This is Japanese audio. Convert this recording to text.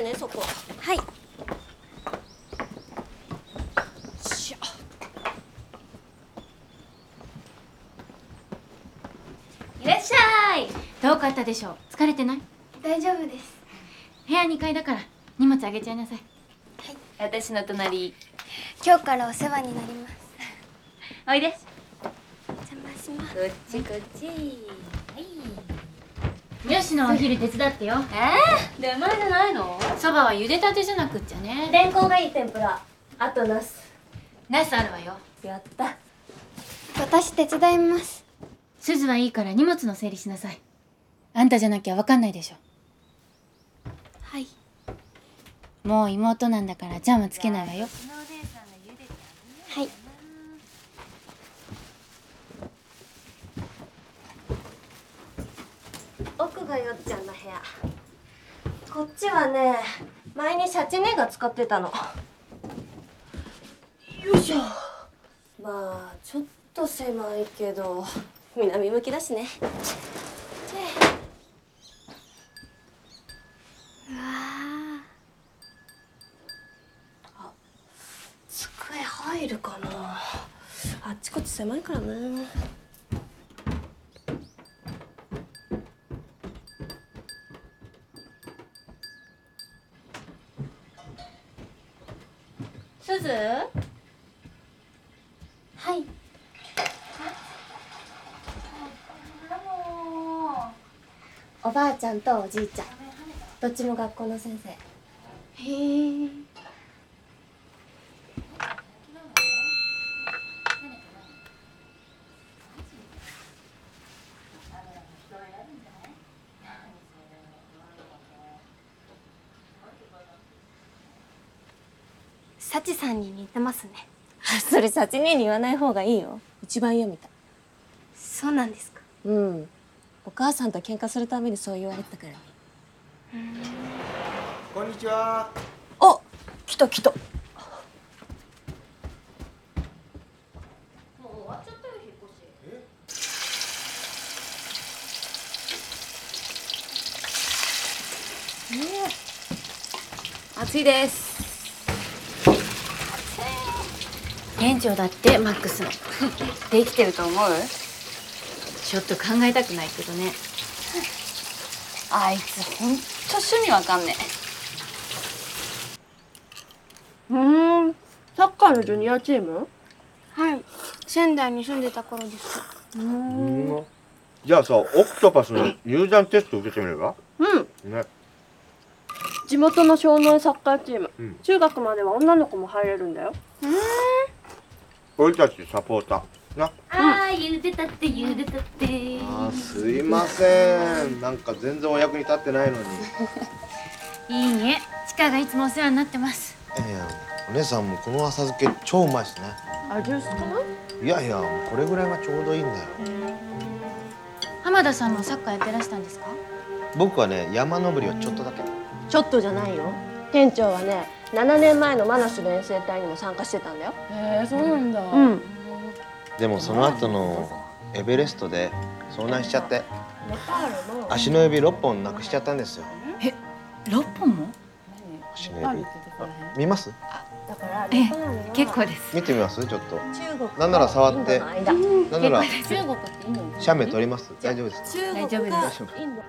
てねそこ。はい。いらっしゃい。どうかあったでしょう？疲れてない？大丈夫です。部屋2階だから荷物あげちゃいなさい。はい。私の隣。今日からお世話になります。おいで。お邪魔します。こっちこっち。はいよしのお昼手伝ってよ。えー、出前じゃないの？そばは茹でたてじゃなくっちゃね。レンコンがいい天ぷら。あとナス。ナスあるわよ。やった。私手伝います。すずはいいから荷物の整理しなさい。あんたじゃなきゃわかんないでしょ。はい。もう妹なんだからジャムつけないわよ。はいがよっちゃんの部屋。こっちはね前にシャチ姉が使ってたの。よいしょ。まあちょっと狭いけど南向きだしね。うわ机入るかな。あっちこっち狭いからなすず？はい。おばあちゃんとおじいちゃん。どっちも学校の先生。へえ幸さんに似てますね。それシャチ姉に言わない方がいいよ。一番嫌みたい。そうなんですか？うん。お母さんと喧嘩するためにそう言われてたから。ねこんにちは。あ来た来た。暑いです店長だってマックスの。できてると思う？ちょっと考えたくないけどね。あいつほんと趣味わかんねえ。うん。サッカーのジュニアチーム？はい。仙台に住んでた頃です。うん。じゃあさ、オクトパスの入団テスト受けてみれば？うん。ね。地元の少年サッカーチーム、うん。中学までは女の子も入れるんだよ俺たちサポーター。な。ああ茹でたって茹でたって。あー、すいません。なんか全然お役に立ってないのに。いいえ。チカがいつもお世話になってます。いやいやお姉さんもこの浅漬け超うまいっすね。味薄くないいやいやもうこれぐらいがちょうどいいんだよ。浜田さんもサッカーやってらしたんですか？僕はね山登りをちょっとだけ。ちょっとじゃないよ。店長はね7年前のマナス練成隊にも参加してたんだよ。へえそうなんだ。うん。でもその後のエベレストで遭難しちゃって。足の指6本なくしちゃったんですよ。六本も？足の指。あ見ます？だからえ結構です。見てみます？ちょっと。中国なんなら触って。なんなら。写メ撮ります？大丈夫ですか？中国大丈夫です。がインド